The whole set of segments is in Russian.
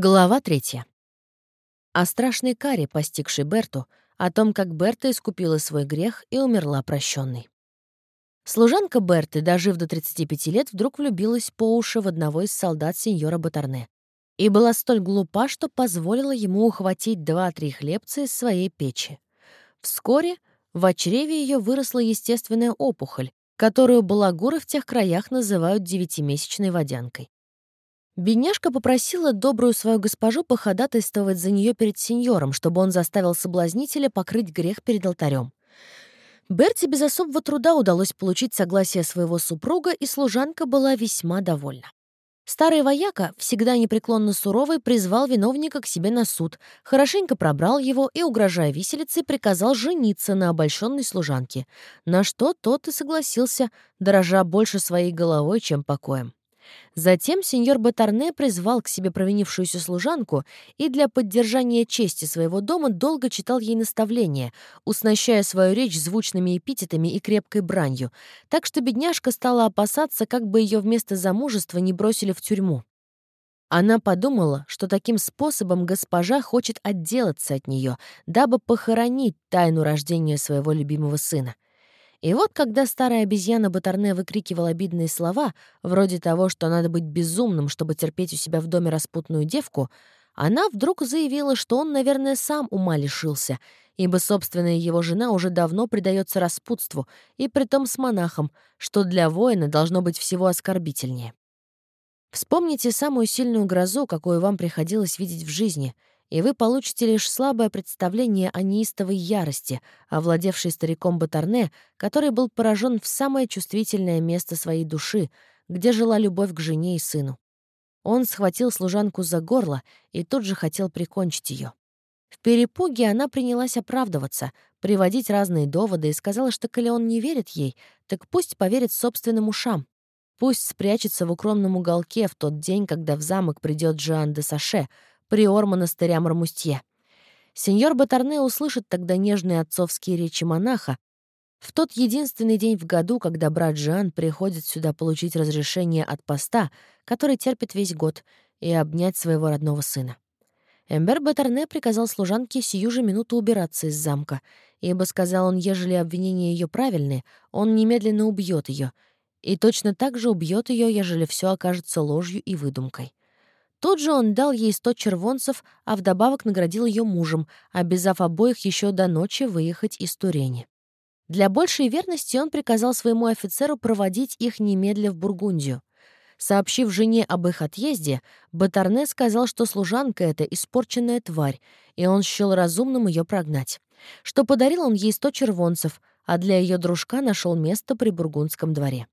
Глава третья. О страшной каре, постигшей Берту, о том, как Берта искупила свой грех и умерла прощенной. Служанка Берты, дожив до 35 лет, вдруг влюбилась по уши в одного из солдат сеньора Батарне и была столь глупа, что позволила ему ухватить два-три хлебца из своей печи. Вскоре в чреве ее выросла естественная опухоль, которую балагуры в тех краях называют девятимесячной водянкой. Бедняжка попросила добрую свою госпожу походатайствовать за нее перед сеньором, чтобы он заставил соблазнителя покрыть грех перед алтарем. Берти без особого труда удалось получить согласие своего супруга, и служанка была весьма довольна. Старый вояка, всегда непреклонно суровый, призвал виновника к себе на суд, хорошенько пробрал его и, угрожая виселицей, приказал жениться на обольщенной служанке, на что тот и согласился, дорожа больше своей головой, чем покоем. Затем сеньор Батарне призвал к себе провинившуюся служанку и для поддержания чести своего дома долго читал ей наставления, уснащая свою речь звучными эпитетами и крепкой бранью, так что бедняжка стала опасаться, как бы ее вместо замужества не бросили в тюрьму. Она подумала, что таким способом госпожа хочет отделаться от нее, дабы похоронить тайну рождения своего любимого сына. И вот когда старая обезьяна Батарне выкрикивала обидные слова, вроде того, что надо быть безумным, чтобы терпеть у себя в доме распутную девку, она вдруг заявила, что он, наверное, сам ума лишился, ибо собственная его жена уже давно предается распутству, и притом с монахом, что для воина должно быть всего оскорбительнее. Вспомните самую сильную грозу, какую вам приходилось видеть в жизни — и вы получите лишь слабое представление о неистовой ярости, овладевшей стариком Батарне, который был поражен в самое чувствительное место своей души, где жила любовь к жене и сыну. Он схватил служанку за горло и тут же хотел прикончить ее. В перепуге она принялась оправдываться, приводить разные доводы и сказала, что коли он не верит ей, так пусть поверит собственным ушам. Пусть спрячется в укромном уголке в тот день, когда в замок придет Жан де Саше, приор монастыря Мармустье. Сеньор Батарне услышит тогда нежные отцовские речи монаха в тот единственный день в году, когда брат Жан приходит сюда получить разрешение от поста, который терпит весь год, и обнять своего родного сына. Эмбер Батарне приказал служанке сию же минуту убираться из замка, ибо, сказал он, ежели обвинения ее правильны, он немедленно убьет ее, и точно так же убьет ее, ежели все окажется ложью и выдумкой. Тут же он дал ей сто червонцев, а вдобавок наградил ее мужем, обязав обоих еще до ночи выехать из Турени. Для большей верности он приказал своему офицеру проводить их немедля в Бургундию. Сообщив жене об их отъезде, Батарне сказал, что служанка эта испорченная тварь, и он счел разумным ее прогнать. Что подарил он ей сто червонцев, а для ее дружка нашел место при бургундском дворе.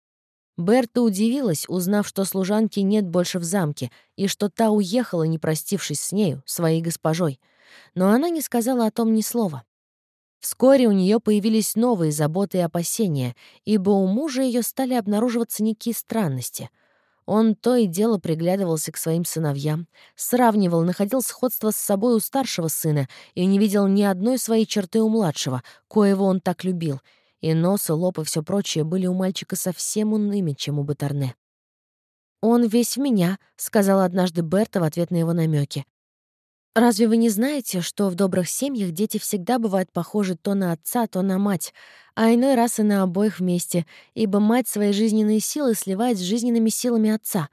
Берта удивилась, узнав, что служанки нет больше в замке, и что та уехала, не простившись с нею, своей госпожой. Но она не сказала о том ни слова. Вскоре у нее появились новые заботы и опасения, ибо у мужа ее стали обнаруживаться некие странности. Он то и дело приглядывался к своим сыновьям, сравнивал, находил сходство с собой у старшего сына и не видел ни одной своей черты у младшего, коего он так любил — и нос, и лоб, и все прочее были у мальчика совсем иными, чем у Батарне. «Он весь в меня», — сказала однажды Берта в ответ на его намеки. «Разве вы не знаете, что в добрых семьях дети всегда бывают похожи то на отца, то на мать, а иной раз и на обоих вместе, ибо мать свои жизненные силы сливает с жизненными силами отца?»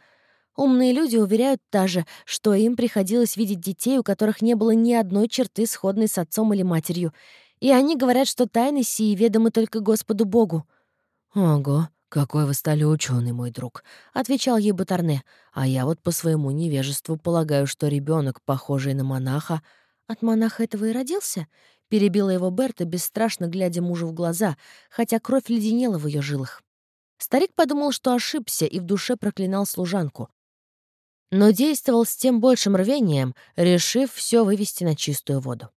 Умные люди уверяют даже, что им приходилось видеть детей, у которых не было ни одной черты, сходной с отцом или матерью, и они говорят, что тайны сии ведомы только Господу Богу». «Ого, какой вы стали ученый, мой друг», — отвечал ей Батарне. «А я вот по своему невежеству полагаю, что ребенок, похожий на монаха...» «От монаха этого и родился?» — перебила его Берта, бесстрашно глядя мужу в глаза, хотя кровь леденела в ее жилах. Старик подумал, что ошибся, и в душе проклинал служанку. Но действовал с тем большим рвением, решив все вывести на чистую воду.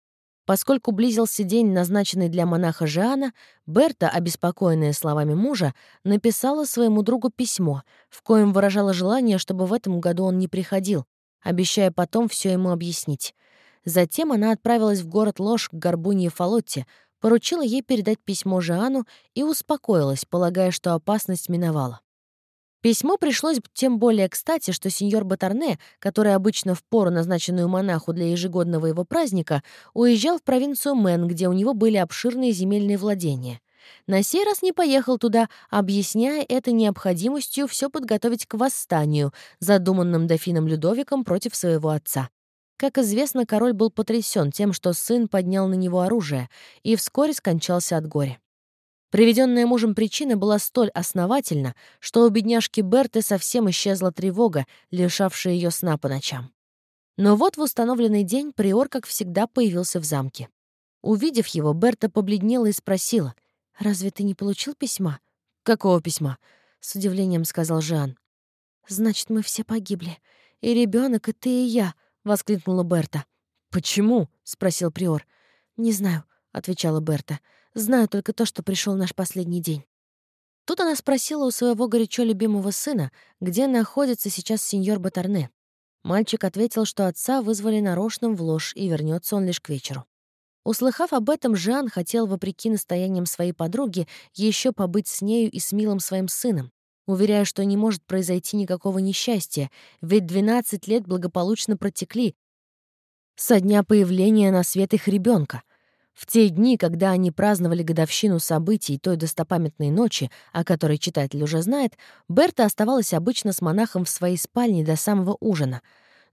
Поскольку близился день, назначенный для монаха Жиана, Берта, обеспокоенная словами мужа, написала своему другу письмо, в коем выражала желание, чтобы в этом году он не приходил, обещая потом все ему объяснить. Затем она отправилась в город Ложь к Горбунье Фалотте, поручила ей передать письмо Жиану и успокоилась, полагая, что опасность миновала. Письмо пришлось тем более кстати, что сеньор Батарне, который обычно в пору, назначенную монаху для ежегодного его праздника, уезжал в провинцию Мэн, где у него были обширные земельные владения. На сей раз не поехал туда, объясняя это необходимостью все подготовить к восстанию, задуманным дофином Людовиком против своего отца. Как известно, король был потрясен тем, что сын поднял на него оружие, и вскоре скончался от горя. Приведенная мужем причина была столь основательна, что у бедняжки Берты совсем исчезла тревога, лишавшая ее сна по ночам. Но вот в установленный день приор, как всегда, появился в замке. Увидев его, Берта побледнела и спросила, «Разве ты не получил письма?» «Какого письма?» — с удивлением сказал Жан. «Значит, мы все погибли. И ребенок, и ты, и я», — воскликнула Берта. «Почему?» — спросил приор. «Не знаю», — отвечала Берта. Знаю только то, что пришел наш последний день. Тут она спросила у своего горячо любимого сына, где находится сейчас сеньор Батарне. Мальчик ответил, что отца вызвали нарочным в ложь, и вернется он лишь к вечеру. Услыхав об этом, Жан хотел, вопреки настояниям своей подруги, еще побыть с нею и с милым своим сыном, уверяя, что не может произойти никакого несчастья, ведь 12 лет благополучно протекли со дня появления на свет их ребенка — в те дни, когда они праздновали годовщину событий той достопамятной ночи, о которой читатель уже знает, Берта оставалась обычно с монахом в своей спальне до самого ужина.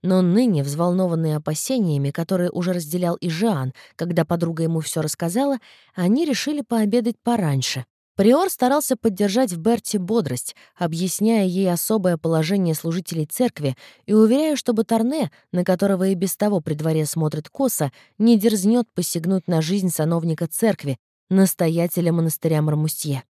Но ныне, взволнованные опасениями, которые уже разделял и Жан, когда подруга ему все рассказала, они решили пообедать пораньше, Приор старался поддержать в Берте бодрость, объясняя ей особое положение служителей церкви и уверяя, чтобы Торне, на которого и без того при дворе смотрит косо, не дерзнет посягнуть на жизнь сановника церкви, настоятеля монастыря Мармустье.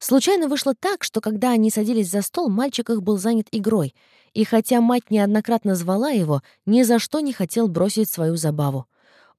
Случайно вышло так, что когда они садились за стол, мальчик их был занят игрой, и хотя мать неоднократно звала его, ни за что не хотел бросить свою забаву.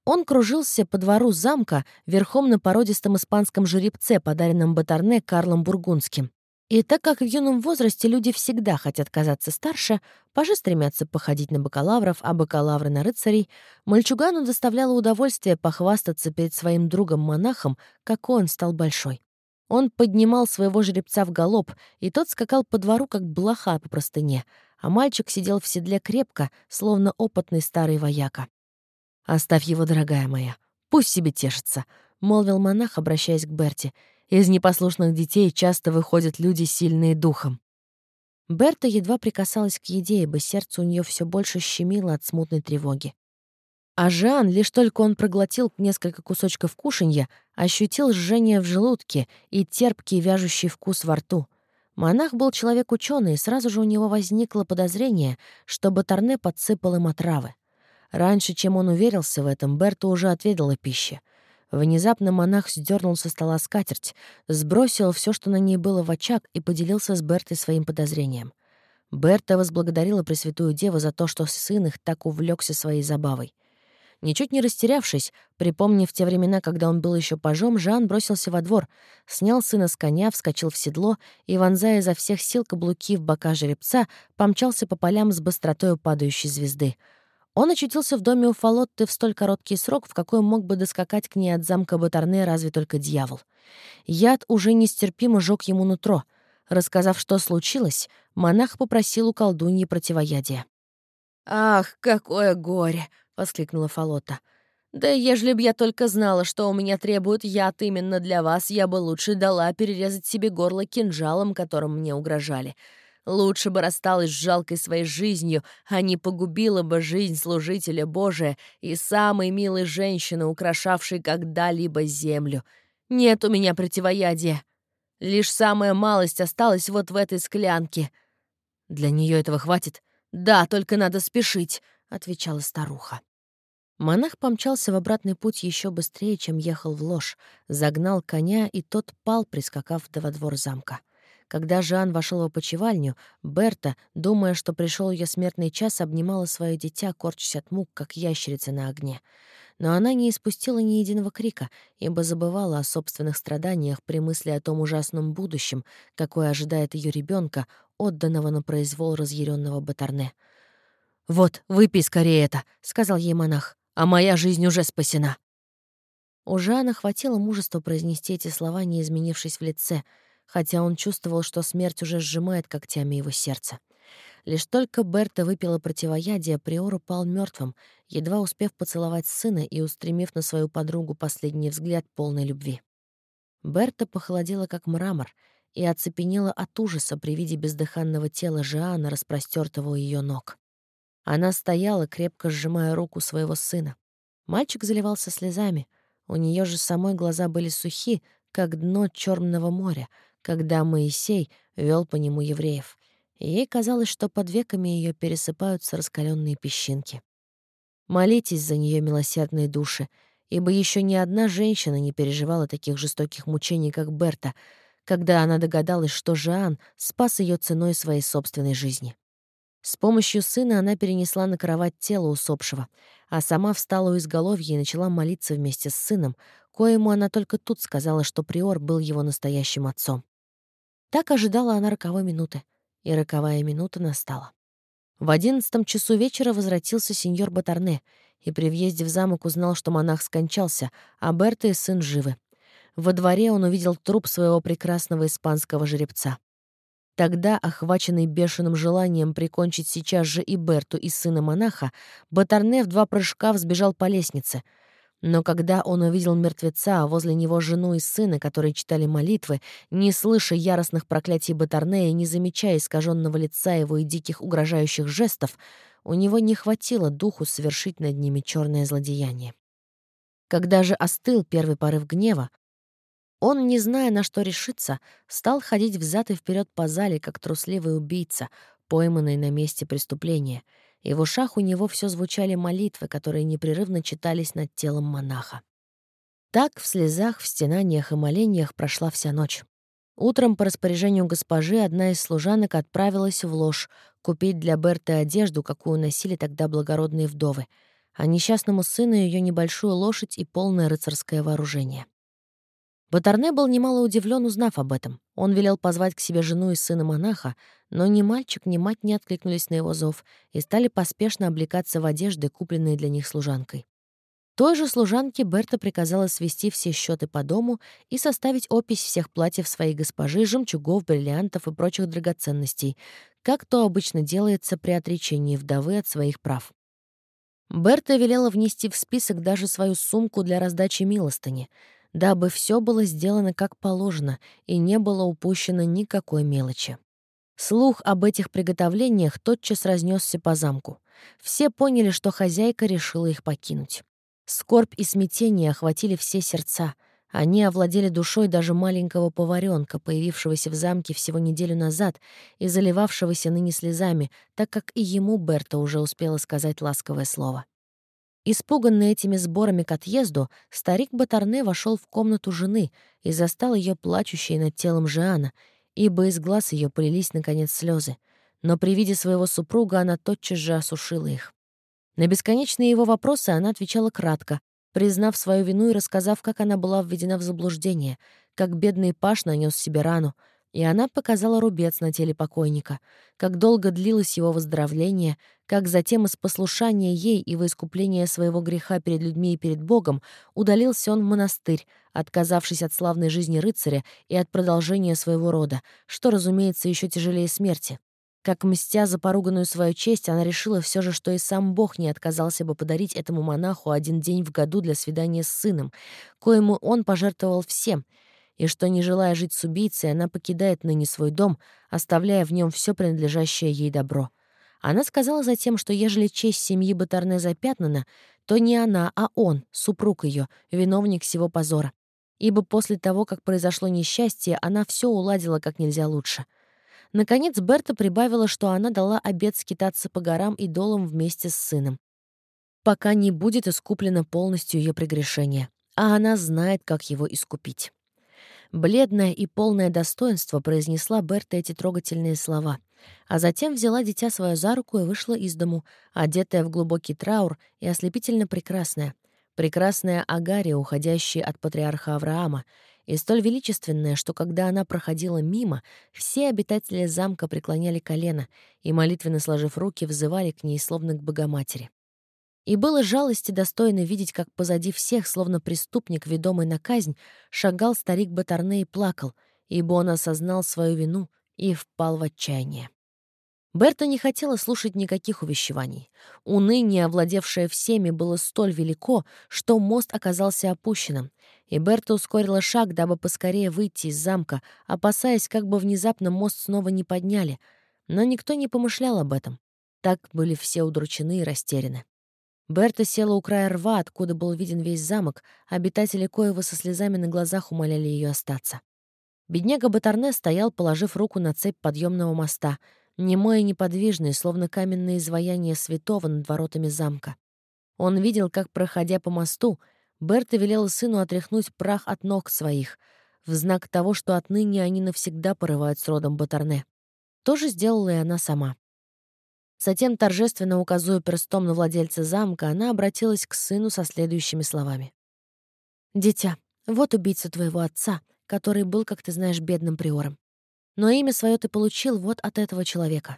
Он кружился по двору замка верхом на породистом испанском жеребце, подаренном Батарне Карлом Бургундским. И так как в юном возрасте люди всегда хотят казаться старше, пажи стремятся походить на бакалавров, а бакалавры — на рыцарей, мальчугану доставляло удовольствие похвастаться перед своим другом-монахом, какой он стал большой. Он поднимал своего жеребца в галоп, и тот скакал по двору, как блоха по простыне, а мальчик сидел в седле крепко, словно опытный старый вояка. «Оставь его, дорогая моя. Пусть себе тешится», — молвил монах, обращаясь к Берти. «Из непослушных детей часто выходят люди, сильные духом». Берта едва прикасалась к еде, ибо сердце у нее все больше щемило от смутной тревоги. А Жан, лишь только он проглотил несколько кусочков кушанья, ощутил жжение в желудке и терпкий вяжущий вкус во рту. Монах был человек ученый, и сразу же у него возникло подозрение, что Батарне подсыпал им отравы. Раньше, чем он уверился в этом, Берта уже отведала пищи. Внезапно монах сдернул со стола скатерть, сбросил все, что на ней было в очаг, и поделился с Бертой своим подозрением. Берта возблагодарила Пресвятую Деву за то, что сын их так увлекся своей забавой. Ничуть не растерявшись, припомнив те времена, когда он был еще пажом, Жан бросился во двор, снял сына с коня, вскочил в седло и, вонзая изо всех сил каблуки в бока жеребца, помчался по полям с быстротой падающей звезды — он очутился в доме у Фалотты в столь короткий срок, в какой мог бы доскакать к ней от замка Батарне разве только дьявол. Яд уже нестерпимо жёг ему нутро. Рассказав, что случилось, монах попросил у колдуньи противоядия. «Ах, какое горе!» — воскликнула Фалота. «Да ежели б я только знала, что у меня требует яд именно для вас, я бы лучше дала перерезать себе горло кинжалом, которым мне угрожали. Лучше бы рассталась с жалкой своей жизнью, а не погубила бы жизнь служителя Божия и самой милой женщины, украшавшей когда-либо землю. Нет у меня противоядия. Лишь самая малость осталась вот в этой склянке. Для нее этого хватит? Да, только надо спешить, — отвечала старуха. Монах помчался в обратный путь еще быстрее, чем ехал в ложь, загнал коня, и тот пал, прискакав во двор замка. Когда Жан вошел в опочивальню, Берта, думая, что пришел ее смертный час, обнимала свое дитя, корчась от мук, как ящерица на огне. Но она не испустила ни единого крика, ибо забывала о собственных страданиях при мысли о том ужасном будущем, какое ожидает ее ребенка, отданного на произвол разъяренного Батарне. «Вот, выпей скорее это», — сказал ей монах, — «а моя жизнь уже спасена». У Жана хватило мужества произнести эти слова, не изменившись в лице — хотя он чувствовал, что смерть уже сжимает когтями его сердце. Лишь только Берта выпила противоядие, Приор упал мертвым, едва успев поцеловать сына и устремив на свою подругу последний взгляд полной любви. Берта похолодела, как мрамор, и оцепенела от ужаса при виде бездыханного тела Жиана, распростертого у ее ног. Она стояла, крепко сжимая руку своего сына. Мальчик заливался слезами. У нее же самой глаза были сухи, как дно Черного моря, когда Моисей вел по нему евреев ей казалось, что под веками ее пересыпаются раскаленные песчинки. Молитесь за нее, милосердные души, ибо еще ни одна женщина не переживала таких жестоких мучений, как Берта, когда она догадалась, что Жан спас ее ценой своей собственной жизни. С помощью сына она перенесла на кровать тело усопшего, а сама встала у изголовья и начала молиться вместе с сыном, коему она только тут сказала, что Приор был его настоящим отцом. Так ожидала она роковой минуты и роковая минута настала. В одиннадцатом часу вечера возвратился сеньор Батарне и при въезде в замок узнал, что монах скончался, а Берта и сын живы. Во дворе он увидел труп своего прекрасного испанского жеребца. Тогда, охваченный бешеным желанием прикончить сейчас же и Берту, и сына монаха, Батарне в два прыжка взбежал по лестнице — но когда он увидел мертвеца, а возле него жену и сына, которые читали молитвы, не слыша яростных проклятий Батарнея, не замечая искаженного лица его и диких угрожающих жестов, у него не хватило духу совершить над ними черное злодеяние. Когда же остыл первый порыв гнева, он, не зная, на что решиться, стал ходить взад и вперед по зале, как трусливый убийца, пойманный на месте преступления — и в ушах у него все звучали молитвы, которые непрерывно читались над телом монаха. Так в слезах, в стенаниях и молениях прошла вся ночь. Утром по распоряжению госпожи одна из служанок отправилась в ложь купить для Берты одежду, какую носили тогда благородные вдовы, а несчастному сыну ее небольшую лошадь и полное рыцарское вооружение. Батарне был немало удивлен, узнав об этом. Он велел позвать к себе жену и сына монаха, но ни мальчик, ни мать не откликнулись на его зов и стали поспешно облекаться в одежды, купленные для них служанкой. Той же служанке Берта приказала свести все счеты по дому и составить опись всех платьев своей госпожи, жемчугов, бриллиантов и прочих драгоценностей, как то обычно делается при отречении вдовы от своих прав. Берта велела внести в список даже свою сумку для раздачи милостыни — дабы все было сделано как положено и не было упущено никакой мелочи. Слух об этих приготовлениях тотчас разнесся по замку. Все поняли, что хозяйка решила их покинуть. Скорбь и смятение охватили все сердца. Они овладели душой даже маленького поваренка, появившегося в замке всего неделю назад и заливавшегося ныне слезами, так как и ему Берта уже успела сказать ласковое слово. Испуганный этими сборами к отъезду, старик Батарне вошел в комнату жены и застал ее плачущей над телом Жиана, ибо из глаз ее полились, наконец, слезы. Но при виде своего супруга она тотчас же осушила их. На бесконечные его вопросы она отвечала кратко, признав свою вину и рассказав, как она была введена в заблуждение, как бедный Паш нанес себе рану, и она показала рубец на теле покойника, как долго длилось его выздоровление, как затем из послушания ей и во искупление своего греха перед людьми и перед Богом удалился он в монастырь, отказавшись от славной жизни рыцаря и от продолжения своего рода, что, разумеется, еще тяжелее смерти. Как мстя за поруганную свою честь, она решила все же, что и сам Бог не отказался бы подарить этому монаху один день в году для свидания с сыном, коему он пожертвовал всем — и что, не желая жить с убийцей, она покидает ныне свой дом, оставляя в нем все принадлежащее ей добро. Она сказала затем, что ежели честь семьи Батарне запятнана, то не она, а он, супруг ее, виновник всего позора. Ибо после того, как произошло несчастье, она все уладила как нельзя лучше. Наконец Берта прибавила, что она дала обет скитаться по горам и долам вместе с сыном, пока не будет искуплено полностью ее прегрешение, а она знает, как его искупить. Бледная и полное достоинство произнесла Берта эти трогательные слова, а затем взяла дитя свое за руку и вышла из дому, одетая в глубокий траур и ослепительно прекрасная. Прекрасная Агария, уходящая от патриарха Авраама, и столь величественная, что когда она проходила мимо, все обитатели замка преклоняли колено и, молитвенно сложив руки, взывали к ней, словно к Богоматери. И было жалости достойно видеть, как позади всех, словно преступник, ведомый на казнь, шагал старик Батарне и плакал, ибо он осознал свою вину и впал в отчаяние. Берта не хотела слушать никаких увещеваний. Уныние, овладевшее всеми, было столь велико, что мост оказался опущенным, и Берта ускорила шаг, дабы поскорее выйти из замка, опасаясь, как бы внезапно мост снова не подняли. Но никто не помышлял об этом. Так были все удручены и растеряны. Берта села у края рва, откуда был виден весь замок, обитатели Коева со слезами на глазах умоляли ее остаться. Бедняга Батарне стоял, положив руку на цепь подъемного моста — немой и неподвижный, словно каменное изваяние святого над воротами замка. Он видел, как, проходя по мосту, Берта велела сыну отряхнуть прах от ног своих, в знак того, что отныне они навсегда порывают с родом Батарне. То же сделала и она сама. Затем, торжественно указуя перстом на владельца замка, она обратилась к сыну со следующими словами. «Дитя, вот убийца твоего отца, который был, как ты знаешь, бедным приором. Но имя свое ты получил вот от этого человека.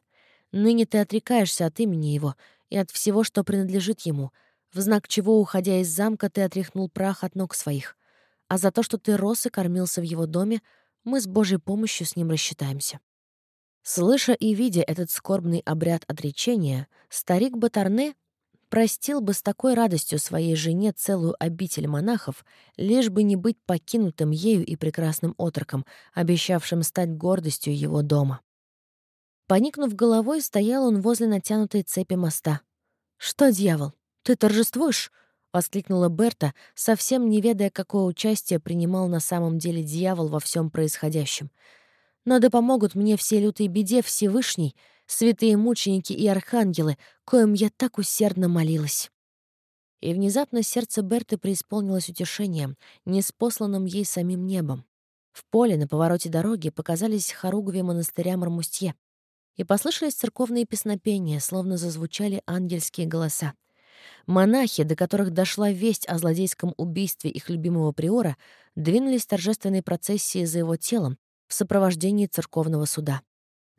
Ныне ты отрекаешься от имени его и от всего, что принадлежит ему, в знак чего, уходя из замка, ты отряхнул прах от ног своих. А за то, что ты рос и кормился в его доме, мы с Божьей помощью с ним рассчитаемся». Слыша и видя этот скорбный обряд отречения, старик Батарне простил бы с такой радостью своей жене целую обитель монахов, лишь бы не быть покинутым ею и прекрасным отроком, обещавшим стать гордостью его дома. Поникнув головой, стоял он возле натянутой цепи моста. «Что, дьявол, ты торжествуешь?» — воскликнула Берта, совсем не ведая, какое участие принимал на самом деле дьявол во всем происходящем. «Но да помогут мне все лютой беде Всевышний», святые мученики и архангелы, коим я так усердно молилась. И внезапно сердце Берты преисполнилось утешением, неспосланным ей самим небом. В поле на повороте дороги показались хоругви монастыря Мармустье, и послышались церковные песнопения, словно зазвучали ангельские голоса. Монахи, до которых дошла весть о злодейском убийстве их любимого приора, двинулись торжественной процессии за его телом в сопровождении церковного суда.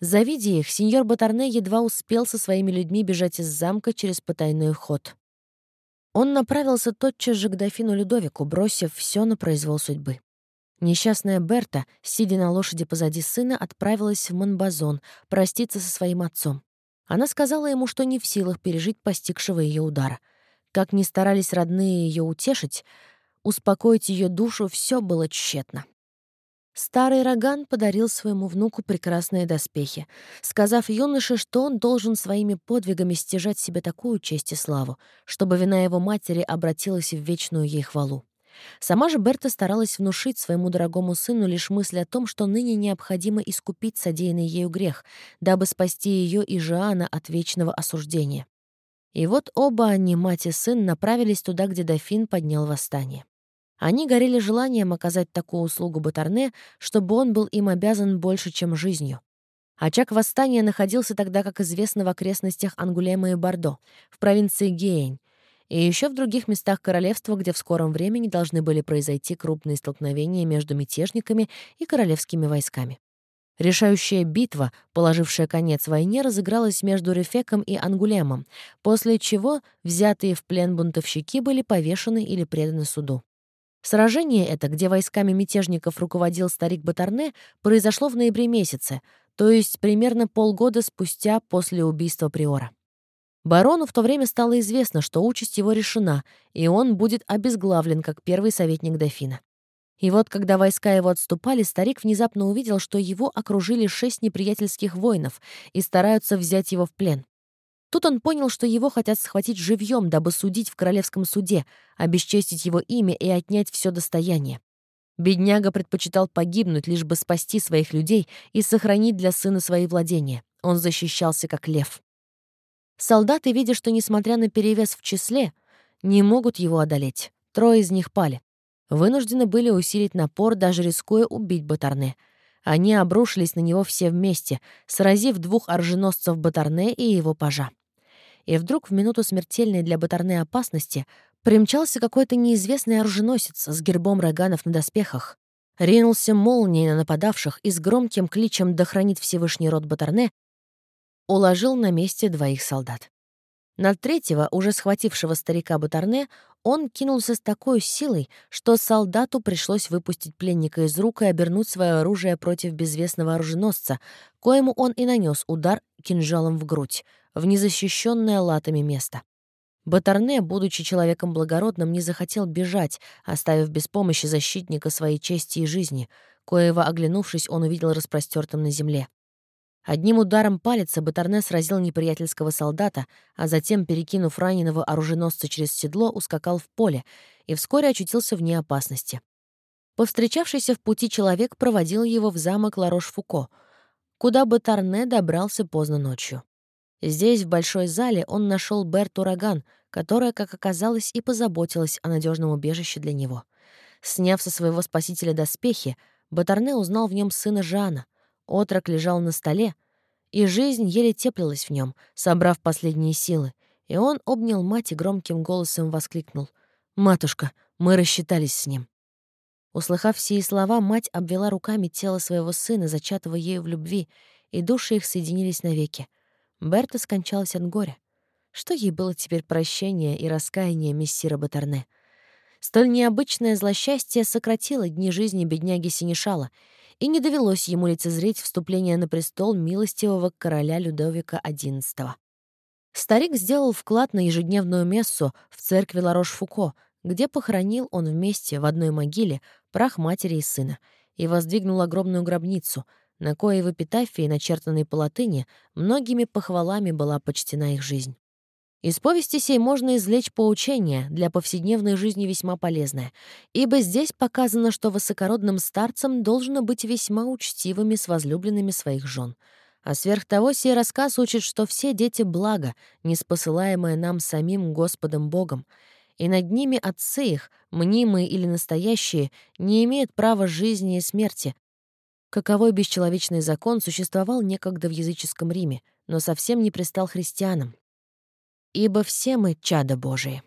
Завидя их, сеньор Батарне едва успел со своими людьми бежать из замка через потайной ход. Он направился тотчас же к дофину Людовику, бросив все на произвол судьбы. Несчастная Берта, сидя на лошади позади сына, отправилась в Монбазон проститься со своим отцом. Она сказала ему, что не в силах пережить постигшего ее удара. Как ни старались родные ее утешить, успокоить ее душу все было тщетно. Старый Роган подарил своему внуку прекрасные доспехи, сказав юноше, что он должен своими подвигами стяжать себе такую честь и славу, чтобы вина его матери обратилась в вечную ей хвалу. Сама же Берта старалась внушить своему дорогому сыну лишь мысль о том, что ныне необходимо искупить содеянный ею грех, дабы спасти ее и Жиана от вечного осуждения. И вот оба они, мать и сын, направились туда, где дофин поднял восстание. Они горели желанием оказать такую услугу Батарне, чтобы он был им обязан больше, чем жизнью. Очаг восстания находился тогда, как известно, в окрестностях Ангулема и Бордо, в провинции Гейн, и еще в других местах королевства, где в скором времени должны были произойти крупные столкновения между мятежниками и королевскими войсками. Решающая битва, положившая конец войне, разыгралась между Рефеком и Ангулемом, после чего взятые в плен бунтовщики были повешены или преданы суду. Сражение это, где войсками мятежников руководил старик Батарне, произошло в ноябре месяце, то есть примерно полгода спустя после убийства Приора. Барону в то время стало известно, что участь его решена, и он будет обезглавлен как первый советник дофина. И вот, когда войска его отступали, старик внезапно увидел, что его окружили шесть неприятельских воинов и стараются взять его в плен. Тут он понял, что его хотят схватить живьем, дабы судить в королевском суде, обесчестить его имя и отнять все достояние. Бедняга предпочитал погибнуть, лишь бы спасти своих людей и сохранить для сына свои владения. Он защищался как лев. Солдаты, видя, что, несмотря на перевес в числе, не могут его одолеть. Трое из них пали. Вынуждены были усилить напор, даже рискуя убить Батарне — они обрушились на него все вместе, сразив двух оруженосцев Батарне и его пажа. И вдруг в минуту смертельной для Батарне опасности примчался какой-то неизвестный оруженосец с гербом роганов на доспехах, ринулся молнией на нападавших и с громким кличем «Да хранит Всевышний род Батарне» уложил на месте двоих солдат. На третьего, уже схватившего старика Батарне, он кинулся с такой силой, что солдату пришлось выпустить пленника из рук и обернуть свое оружие против безвестного оруженосца, коему он и нанес удар кинжалом в грудь, в незащищенное латами место. Батарне, будучи человеком благородным, не захотел бежать, оставив без помощи защитника своей чести и жизни, коего, оглянувшись, он увидел распростертым на земле. Одним ударом палица Батарне сразил неприятельского солдата, а затем, перекинув раненого оруженосца через седло, ускакал в поле и вскоре очутился вне опасности. Повстречавшийся в пути человек проводил его в замок Ларош-Фуко, куда Батарне добрался поздно ночью. Здесь, в большой зале, он нашел Берту Роган, которая, как оказалось, и позаботилась о надежном убежище для него. Сняв со своего спасителя доспехи, Батарне узнал в нем сына Жана, Отрок лежал на столе, и жизнь еле теплилась в нем, собрав последние силы, и он обнял мать и громким голосом воскликнул. «Матушка, мы рассчитались с ним». Услыхав сии слова, мать обвела руками тело своего сына, зачатого ею в любви, и души их соединились навеки. Берта скончалась от горя. Что ей было теперь прощение и раскаяние мессира Батарне? Столь необычное злосчастье сократило дни жизни бедняги Синишала, и не довелось ему лицезреть вступление на престол милостивого короля Людовика XI. Старик сделал вклад на ежедневную мессу в церкви Ларош-Фуко, где похоронил он вместе в одной могиле прах матери и сына, и воздвигнул огромную гробницу, на коей в эпитафии, начертанной по латыни, многими похвалами была почтена их жизнь. Из повести сей можно извлечь поучение, для повседневной жизни весьма полезное, ибо здесь показано, что высокородным старцам должно быть весьма учтивыми с возлюбленными своих жен. А сверх того, сей рассказ учит, что все дети — благо, неспосылаемое нам самим Господом Богом, и над ними отцы их, мнимые или настоящие, не имеют права жизни и смерти. Каковой бесчеловечный закон существовал некогда в языческом Риме, но совсем не пристал христианам ибо все мы чада Божии.